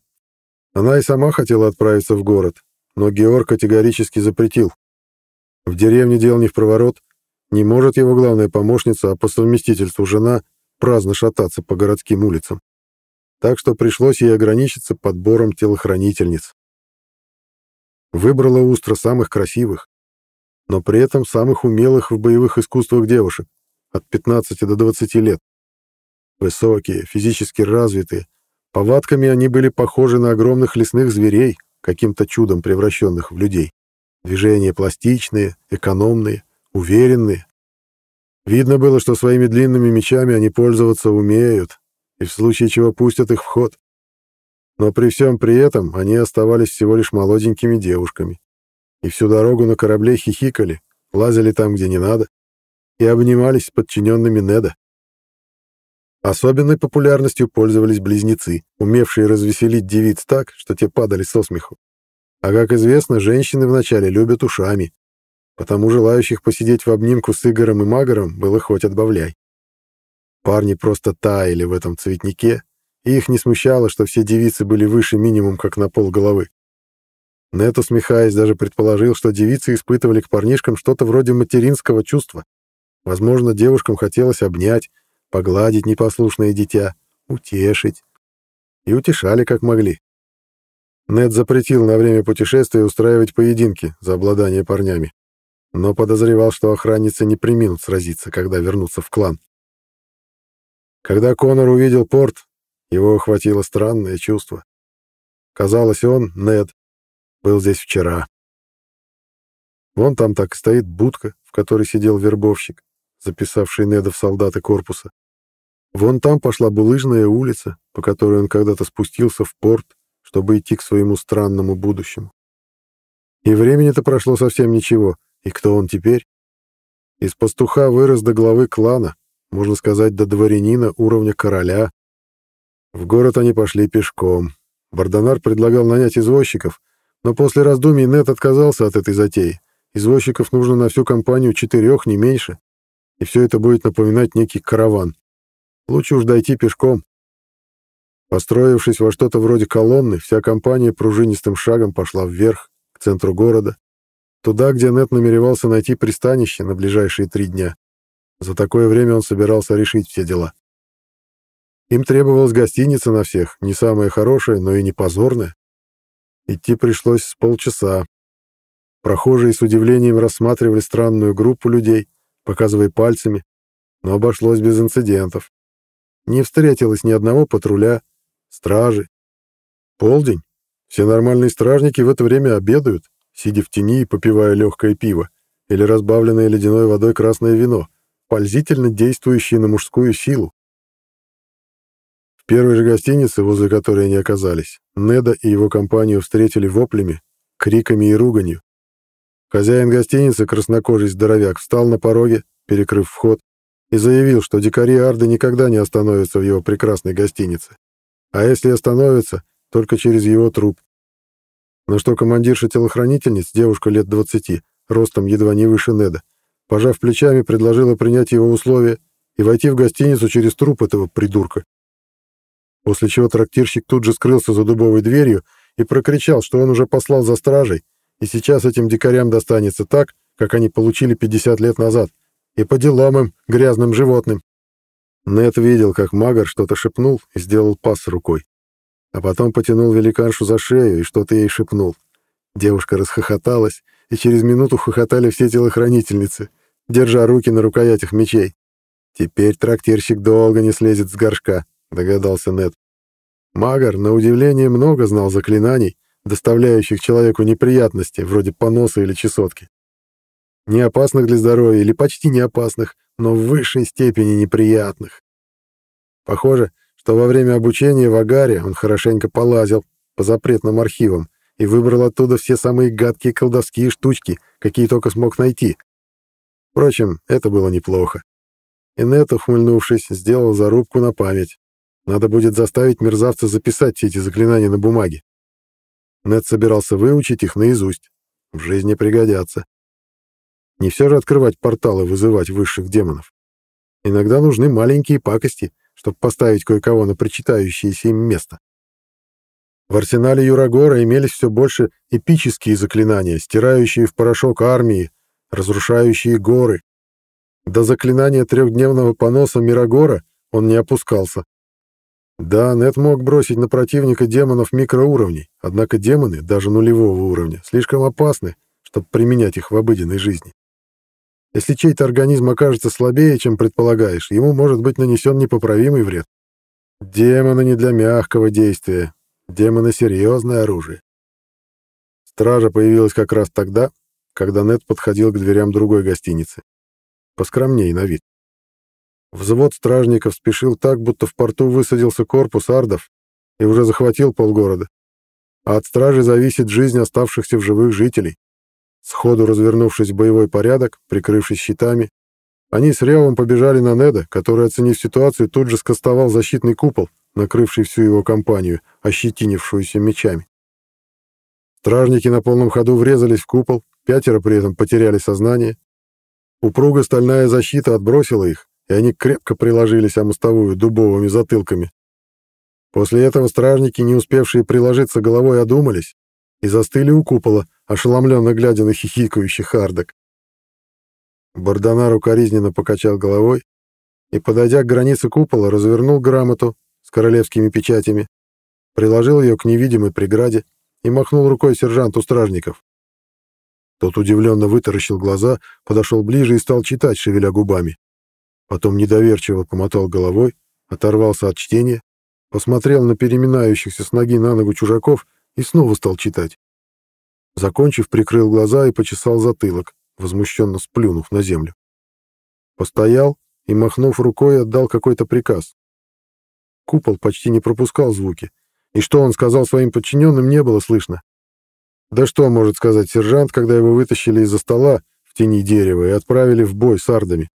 Она и сама хотела отправиться в город, но Георг категорически запретил. В деревне дел не в проворот, не может его главная помощница, а по совместительству жена, праздно шататься по городским улицам. Так что пришлось ей ограничиться подбором телохранительниц. Выбрала Устра самых красивых, но при этом самых умелых в боевых искусствах девушек, от 15 до 20 лет. Высокие, физически развитые, повадками они были похожи на огромных лесных зверей, каким-то чудом превращенных в людей. Движения пластичные, экономные, уверенные. Видно было, что своими длинными мечами они пользоваться умеют, и в случае чего пустят их в ход. Но при всем при этом они оставались всего лишь молоденькими девушками. И всю дорогу на корабле хихикали, лазили там, где не надо, и обнимались с подчиненными Неда. Особенной популярностью пользовались близнецы, умевшие развеселить девиц так, что те падали со смеху. А как известно, женщины вначале любят ушами, потому желающих посидеть в обнимку с Игорем и Магором было хоть отбавляй. Парни просто таяли в этом цветнике, и их не смущало, что все девицы были выше минимум как на пол головы. Нет, усмехаясь, даже предположил, что девицы испытывали к парнишкам что-то вроде материнского чувства. Возможно, девушкам хотелось обнять, погладить непослушное дитя, утешить. И утешали как могли. Нед запретил на время путешествия устраивать поединки за обладание парнями но подозревал, что охранницы не приминут сразиться, когда вернутся в клан. Когда Конор увидел порт, его охватило странное чувство. Казалось, он, Нед, был здесь вчера. Вон там так стоит будка, в которой сидел вербовщик, записавший Неда в солдаты корпуса. Вон там пошла булыжная улица, по которой он когда-то спустился в порт, чтобы идти к своему странному будущему. И времени-то прошло совсем ничего — и кто он теперь? Из пастуха вырос до главы клана, можно сказать, до дворянина уровня короля. В город они пошли пешком. Бардонар предлагал нанять извозчиков, но после раздумий Нет отказался от этой затеи. Извозчиков нужно на всю компанию четырех, не меньше. И все это будет напоминать некий караван. Лучше уж дойти пешком. Построившись во что-то вроде колонны, вся компания пружинистым шагом пошла вверх, к центру города, Туда, где Нет намеревался найти пристанище на ближайшие три дня. За такое время он собирался решить все дела. Им требовалась гостиница на всех, не самая хорошая, но и не позорная. Идти пришлось с полчаса. Прохожие с удивлением рассматривали странную группу людей, показывая пальцами, но обошлось без инцидентов. Не встретилось ни одного патруля, стражи. Полдень. Все нормальные стражники в это время обедают, сидя в тени и попивая легкое пиво или разбавленное ледяной водой красное вино, пользительно действующие на мужскую силу. В первой же гостинице, возле которой они оказались, Неда и его компанию встретили воплями, криками и руганью. Хозяин гостиницы, краснокожий здоровяк, встал на пороге, перекрыв вход, и заявил, что дикари Арды никогда не остановятся в его прекрасной гостинице. А если остановятся, только через его труп. На что командирша телохранительниц, девушка лет 20, ростом едва не выше Неда, пожав плечами, предложила принять его условия и войти в гостиницу через труп этого придурка. После чего трактирщик тут же скрылся за дубовой дверью и прокричал, что он уже послал за стражей, и сейчас этим дикарям достанется так, как они получили 50 лет назад, и по делам им, грязным животным. Нет видел, как Магар что-то шепнул и сделал пас рукой. А потом потянул великаншу за шею и что-то ей шепнул. Девушка расхохоталась, и через минуту хохотали все телохранительницы, держа руки на рукоятях мечей. «Теперь трактирщик долго не слезет с горшка», — догадался Нед. Магар, на удивление, много знал заклинаний, доставляющих человеку неприятности, вроде поноса или чесотки. Не опасных для здоровья или почти не опасных, но в высшей степени неприятных. Похоже, что во время обучения в Агаре он хорошенько полазил по запретным архивам и выбрал оттуда все самые гадкие колдовские штучки, какие только смог найти. Впрочем, это было неплохо. Инет, ухмыльнувшись, сделал зарубку на память. Надо будет заставить мерзавца записать все эти заклинания на бумаге. Нед собирался выучить их наизусть. В жизни пригодятся. Не все же открывать порталы, вызывать высших демонов. Иногда нужны маленькие пакости, чтобы поставить кое-кого на причитающееся им место. В арсенале Юрагора имелись все больше эпические заклинания, стирающие в порошок армии, разрушающие горы. До заклинания трехдневного поноса Мирогора он не опускался. Да, Нет мог бросить на противника демонов микроуровней, однако демоны, даже нулевого уровня, слишком опасны, чтобы применять их в обыденной жизни. Если чей-то организм окажется слабее, чем предполагаешь, ему может быть нанесен непоправимый вред. Демоны не для мягкого действия. Демоны — серьезное оружие. Стража появилась как раз тогда, когда Нед подходил к дверям другой гостиницы. Поскромней на вид. Взвод стражников спешил так, будто в порту высадился корпус ардов и уже захватил полгорода. А от стражи зависит жизнь оставшихся в живых жителей. Сходу развернувшись в боевой порядок, прикрывшись щитами, они с ревом побежали на Неда, который, оценив ситуацию, тут же скостовал защитный купол, накрывший всю его компанию, ощетинившуюся мечами. Стражники на полном ходу врезались в купол, пятеро при этом потеряли сознание. Упругая стальная защита отбросила их, и они крепко приложились о мостовую дубовыми затылками. После этого стражники, не успевшие приложиться головой, одумались и застыли у купола, ошеломленно глядя на хихикающих ардок. Бардонар укоризненно покачал головой и, подойдя к границе купола, развернул грамоту с королевскими печатями, приложил ее к невидимой преграде и махнул рукой сержанту стражников. Тот удивленно вытаращил глаза, подошел ближе и стал читать, шевеля губами. Потом недоверчиво помотал головой, оторвался от чтения, посмотрел на переминающихся с ноги на ногу чужаков и снова стал читать. Закончив, прикрыл глаза и почесал затылок, возмущенно сплюнув на землю. Постоял и, махнув рукой, отдал какой-то приказ. Купол почти не пропускал звуки, и что он сказал своим подчиненным, не было слышно. Да что может сказать сержант, когда его вытащили из-за стола в тени дерева и отправили в бой с ардами?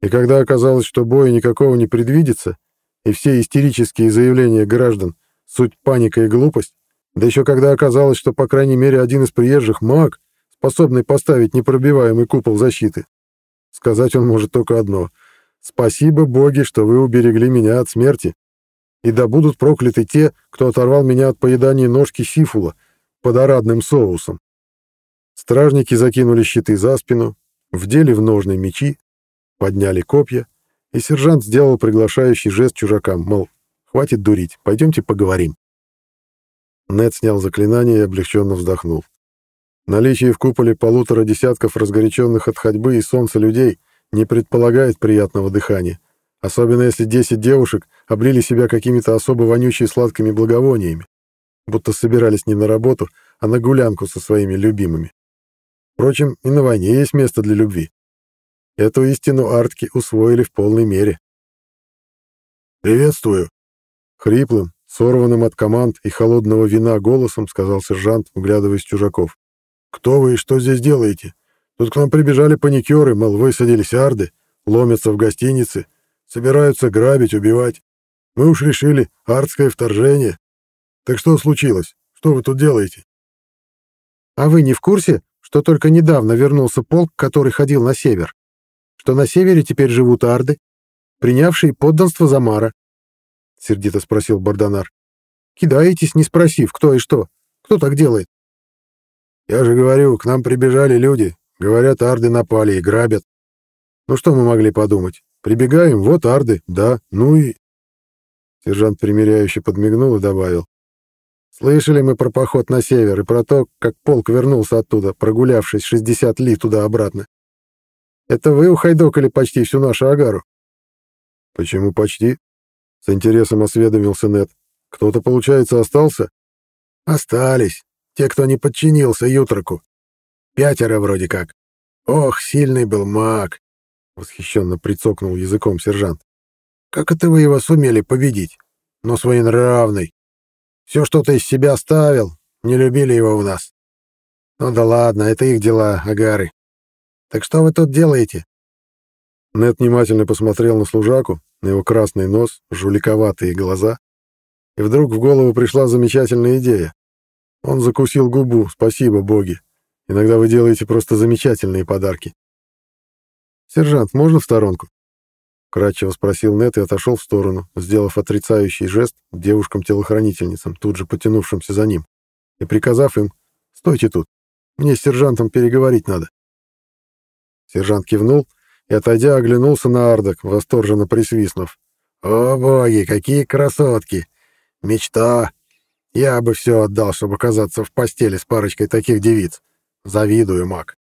И когда оказалось, что боя никакого не предвидится, и все истерические заявления граждан — суть паника и глупость, да еще когда оказалось, что, по крайней мере, один из приезжих — маг, способный поставить непробиваемый купол защиты, сказать он может только одно — «Спасибо, боги, что вы уберегли меня от смерти, и да будут прокляты те, кто оторвал меня от поедания ножки сифула под орадным соусом». Стражники закинули щиты за спину, вдели в ножны мечи Подняли копья, и сержант сделал приглашающий жест чужакам, мол, хватит дурить, пойдемте поговорим. Нед снял заклинание и облегченно вздохнул. Наличие в куполе полутора десятков разгоряченных от ходьбы и солнца людей не предполагает приятного дыхания, особенно если десять девушек облили себя какими-то особо вонючими сладкими благовониями, будто собирались не на работу, а на гулянку со своими любимыми. Впрочем, и на войне есть место для любви. Эту истину артки усвоили в полной мере. «Приветствую!» Хриплым, сорванным от команд и холодного вина голосом сказал сержант, вглядываясь в чужаков. «Кто вы и что здесь делаете? Тут к нам прибежали паникеры, мол, высадились арды, ломятся в гостинице, собираются грабить, убивать. Мы уж решили, ардское вторжение. Так что случилось? Что вы тут делаете?» «А вы не в курсе, что только недавно вернулся полк, который ходил на север? Что на севере теперь живут арды, принявшие подданство Замара?» — сердито спросил Бардонар. «Кидаетесь, не спросив, кто и что. Кто так делает?» «Я же говорю, к нам прибежали люди. Говорят, арды напали и грабят. Ну что мы могли подумать? Прибегаем, вот арды, да, ну и...» Сержант примиряюще подмигнул и добавил. Слышали мы про поход на север и про то, как полк вернулся оттуда, прогулявшись 60 ли туда-обратно. Это вы ухайдокали почти всю нашу агару. Почему почти? С интересом осведомился Нед. Кто-то, получается, остался? Остались. Те, кто не подчинился Ютраку. Пятеро вроде как. Ох, сильный был маг. Восхищенно прицокнул языком сержант. Как это вы его сумели победить? Но своенравный. Все что-то из себя ставил, не любили его у нас. Ну да ладно, это их дела, агары. Так что вы тут делаете?» Нед внимательно посмотрел на служаку, на его красный нос, жуликоватые глаза, и вдруг в голову пришла замечательная идея. Он закусил губу, спасибо, боги. Иногда вы делаете просто замечательные подарки. «Сержант, можно в сторонку?» Кратчево спросил Нет и отошел в сторону, сделав отрицающий жест девушкам-телохранительницам, тут же потянувшимся за ним, и приказав им «Стойте тут, мне с сержантом переговорить надо». Сержант кивнул и, отойдя, оглянулся на Ардок, восторженно присвистнув. «О, боги, какие красотки! Мечта! Я бы все отдал, чтобы оказаться в постели с парочкой таких девиц. Завидую, маг.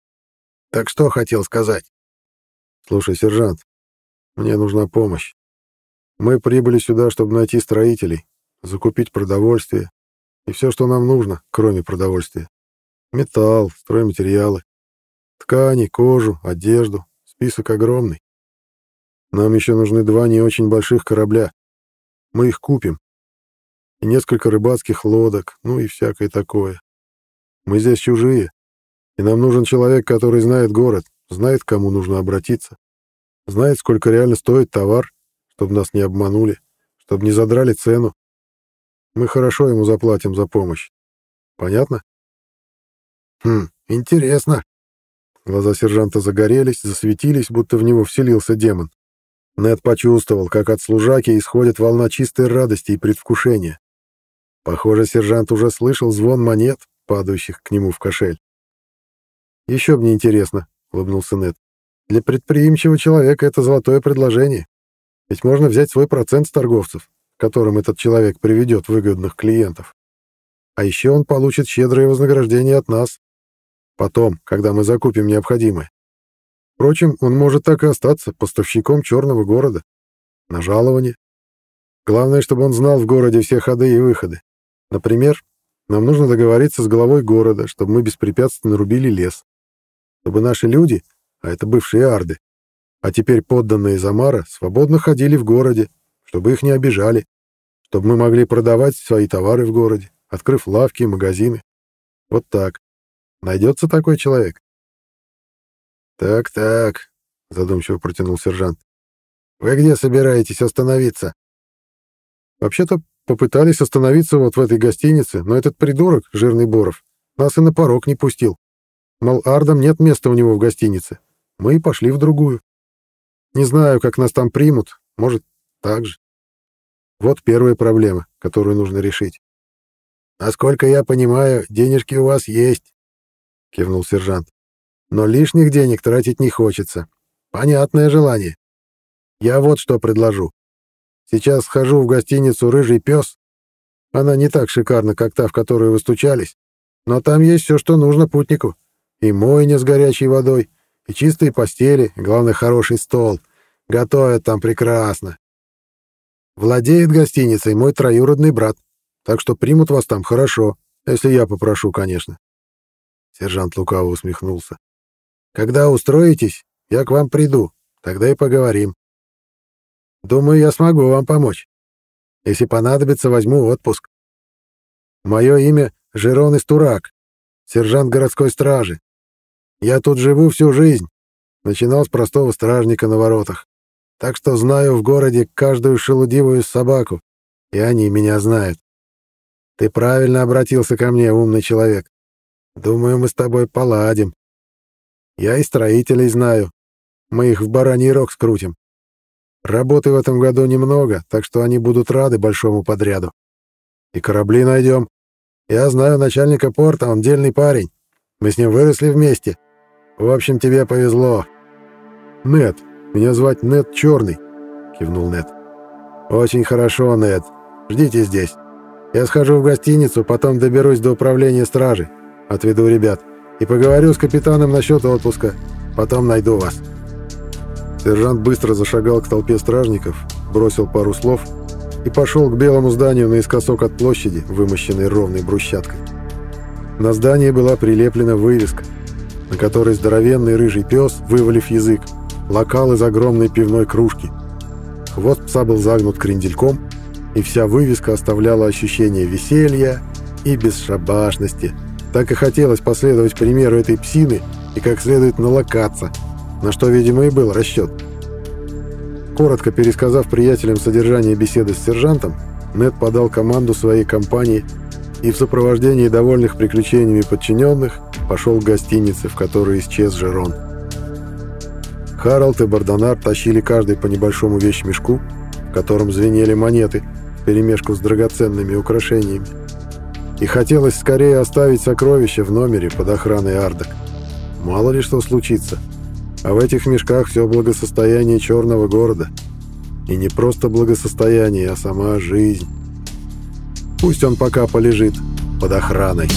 Так что хотел сказать?» «Слушай, сержант, мне нужна помощь. Мы прибыли сюда, чтобы найти строителей, закупить продовольствие и все, что нам нужно, кроме продовольствия. Металл, стройматериалы, ткани, кожу, одежду. Список огромный. Нам еще нужны два не очень больших корабля. Мы их купим. И несколько рыбацких лодок, ну и всякое такое. Мы здесь чужие, и нам нужен человек, который знает город, знает, к кому нужно обратиться. Знает, сколько реально стоит товар, чтобы нас не обманули, чтобы не задрали цену. Мы хорошо ему заплатим за помощь. Понятно? Хм, интересно. Глаза сержанта загорелись, засветились, будто в него вселился демон. Нед почувствовал, как от служаки исходит волна чистой радости и предвкушения. Похоже, сержант уже слышал звон монет, падающих к нему в кошель. «Еще мне интересно», — улыбнулся Нед. Для предприимчивого человека это золотое предложение. Ведь можно взять свой процент с торговцев, которым этот человек приведет выгодных клиентов. А еще он получит щедрое вознаграждение от нас. Потом, когда мы закупим необходимое. Впрочем, он может так и остаться поставщиком черного города. На жалование. Главное, чтобы он знал в городе все ходы и выходы. Например, нам нужно договориться с главой города, чтобы мы беспрепятственно рубили лес. Чтобы наши люди а это бывшие арды, а теперь подданные Замара, свободно ходили в городе, чтобы их не обижали, чтобы мы могли продавать свои товары в городе, открыв лавки и магазины. Вот так. Найдется такой человек? «Так-так», — задумчиво протянул сержант. «Вы где собираетесь остановиться?» «Вообще-то попытались остановиться вот в этой гостинице, но этот придурок, жирный Боров, нас и на порог не пустил. Мол, Ардам нет места у него в гостинице, мы и пошли в другую. Не знаю, как нас там примут, может, так же. Вот первая проблема, которую нужно решить. «Насколько я понимаю, денежки у вас есть», — кивнул сержант. «Но лишних денег тратить не хочется. Понятное желание. Я вот что предложу. Сейчас схожу в гостиницу «Рыжий пес». Она не так шикарна, как та, в которую вы стучались, но там есть все, что нужно путнику. И мойня с горячей водой, и чистые постели, и, главное, хороший стол. Готовят там прекрасно. Владеет гостиницей мой троюродный брат, так что примут вас там хорошо, если я попрошу, конечно. Сержант лукаво усмехнулся. Когда устроитесь, я к вам приду, тогда и поговорим. Думаю, я смогу вам помочь. Если понадобится, возьму отпуск. Мое имя Жерон Истурак, сержант городской стражи. Я тут живу всю жизнь. Начинал с простого стражника на воротах. Так что знаю в городе каждую шелудивую собаку, и они меня знают. Ты правильно обратился ко мне, умный человек. Думаю, мы с тобой поладим. Я и строителей знаю. Мы их в бараний рог скрутим. Работы в этом году немного, так что они будут рады большому подряду. И корабли найдем. Я знаю начальника порта, он дельный парень. Мы с ним выросли вместе. В общем, тебе повезло. Нет, меня звать Нет Черный, кивнул Нет. Очень хорошо, Нет. Ждите здесь. Я схожу в гостиницу, потом доберусь до управления стражи. Отведу ребят. И поговорю с капитаном насчет отпуска. Потом найду вас. Сержант быстро зашагал к толпе стражников, бросил пару слов и пошел к белому зданию наискосок от площади, вымощенной ровной брусчаткой. На здании была прилеплена вывеска, на которой здоровенный рыжий пес, вывалив язык, локал из огромной пивной кружки. Хвост пса был загнут крендельком, и вся вывеска оставляла ощущение веселья и бесшабашности. Так и хотелось последовать примеру этой псины и как следует налокаться, на что, видимо, и был расчет. Коротко пересказав приятелям содержание беседы с сержантом, Нед подал команду своей компании и в сопровождении довольных приключениями подчиненных пошел к гостинице, в которой исчез Жерон. Харалд и Бардонар тащили каждый по небольшому вещмешку, в котором звенели монеты, вперемешку с драгоценными украшениями. И хотелось скорее оставить сокровища в номере под охраной ардок. Мало ли что случится. А в этих мешках все благосостояние черного города. И не просто благосостояние, а сама жизнь. Пусть он пока полежит под охраной.